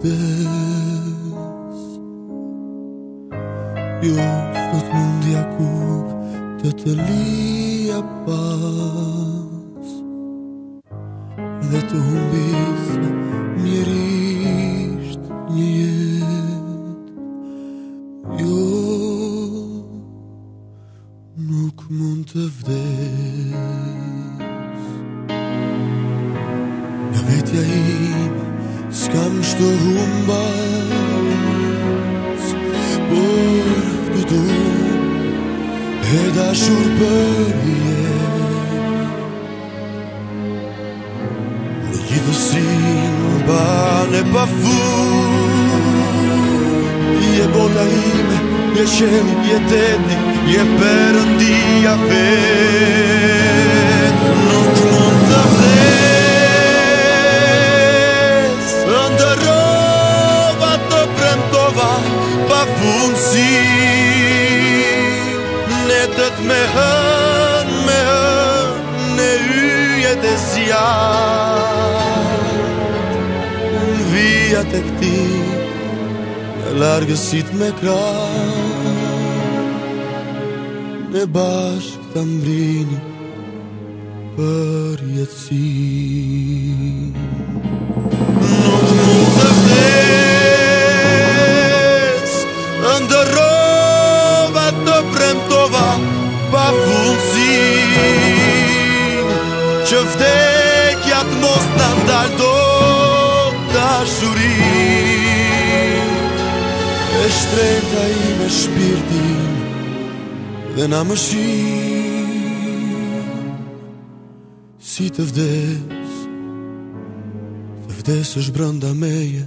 vdes Jo sot mundja kur të të lija pas Dhe të humbis mjerisht një jet Jo nuk mund të vdes Në vetja ime Skam što humba et bidu Eda shurbënje Në gjithësin ban e pa Je bota ime, je qeni, je teti Je perëndia vetë Nuk mund të vdekë natët me hën, me hën, në yjet e zjatë Në vijat e këti, në largësit me kratë Në bashkë të mbrinë për jetësit që vdekja të mos në ndalë do të dashurin E shtrejta i me shpirtin dhe na më shim Si të vdes, të vdes është branda meje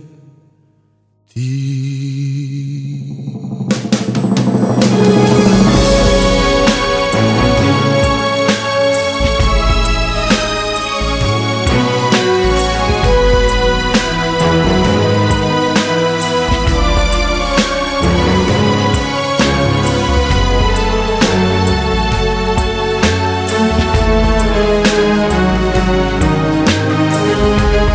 ti.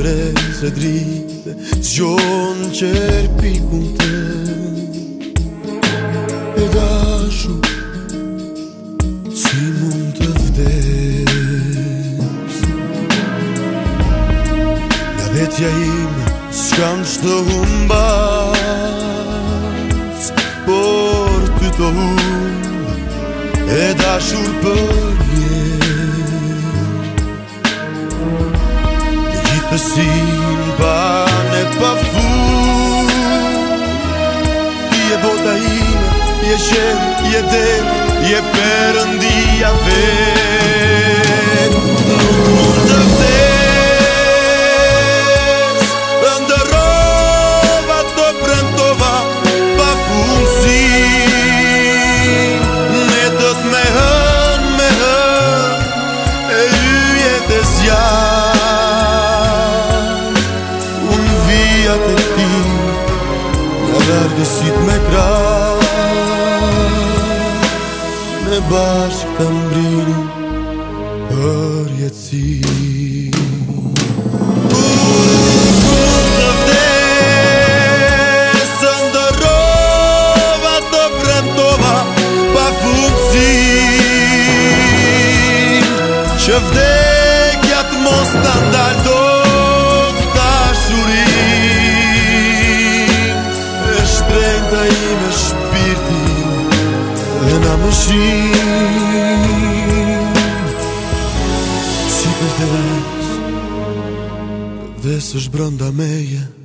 dire se dritte Gjon qërpi kun te E dashu Si mund të vdes Nga vetja ime S'kam që të humbas Por të të hum E dashur për Σύμπανε παφού Ie botaină, e gel, e del, e perândie avem ne bashkë të mbrinim për jetësi. më shqim Si për të vesh Vesh është brënda meje